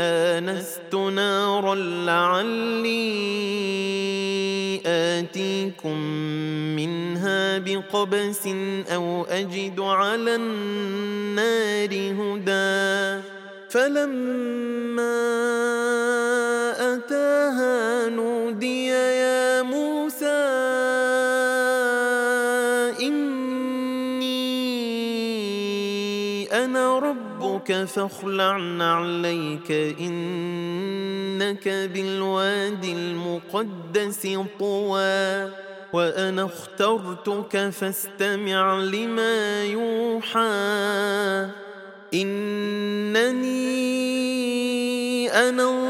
آنست نارا لعلي آتيكم منها بقبس أو أجد على النار هدى. فلما ربك فاخلع عليك إنك بالوادي المقدس طوى وأنا اخترتك فاستمع لما يوحى. إنني أنا الله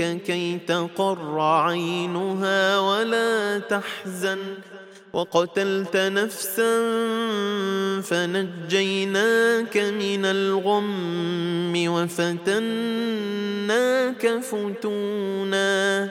أمك كي تقر عينها ولا تحزن. وقتلت نفسا فنجيناك من الغم وفتناك فتونا.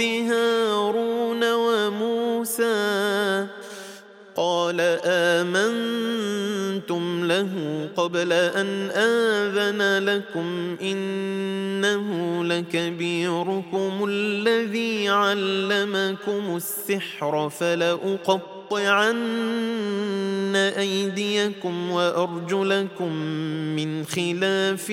هارون وموسى قال آمنتم له قبل أن آذن لكم إنه لكبيركم الذي علمكم السحر فلاقطعن أيديكم وأرجلكم من خلاف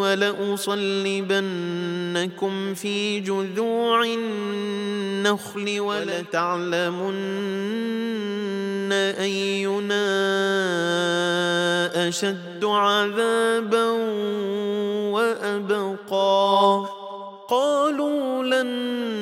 ولأصلبنكم في جذوع النخل ولتعلمن أينا أشد عذابا وأبقى. قالوا لن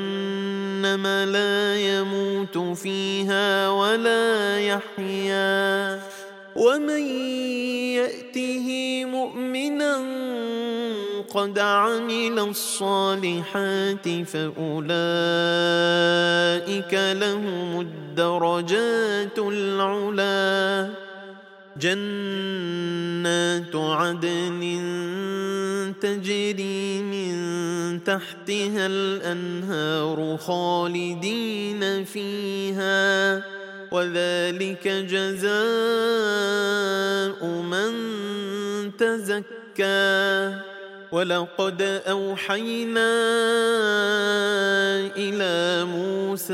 فيها ولا يحيا. ومن يأته مؤمنا قد عمل الصالحات فأولئك لهم الدرجات العلا. جنات عدن تجري تحتها الأنهار خالدين فيها وذلك جزاء من تزكى. ولقد أوحينا إلى موسى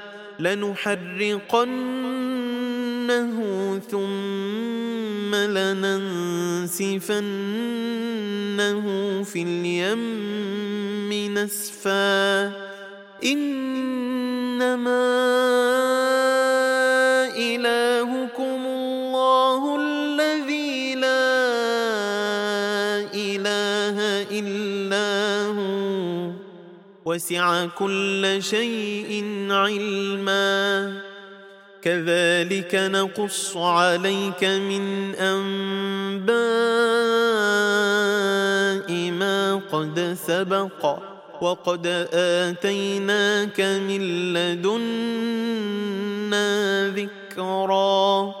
لنحرقنه ثم لننسفنه في اليم نسفا. إنما وسع كل شيء علما. كذلك نقص عليك من أنباء ما قد سبق. وقد آتيناك من لدنا ذكرا.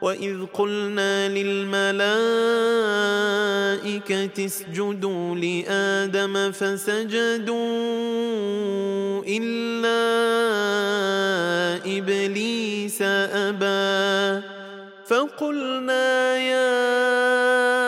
وإذ قلنا للملائكة اسجدوا لآدم فسجدوا إلا إبليس أبى فقلنا يا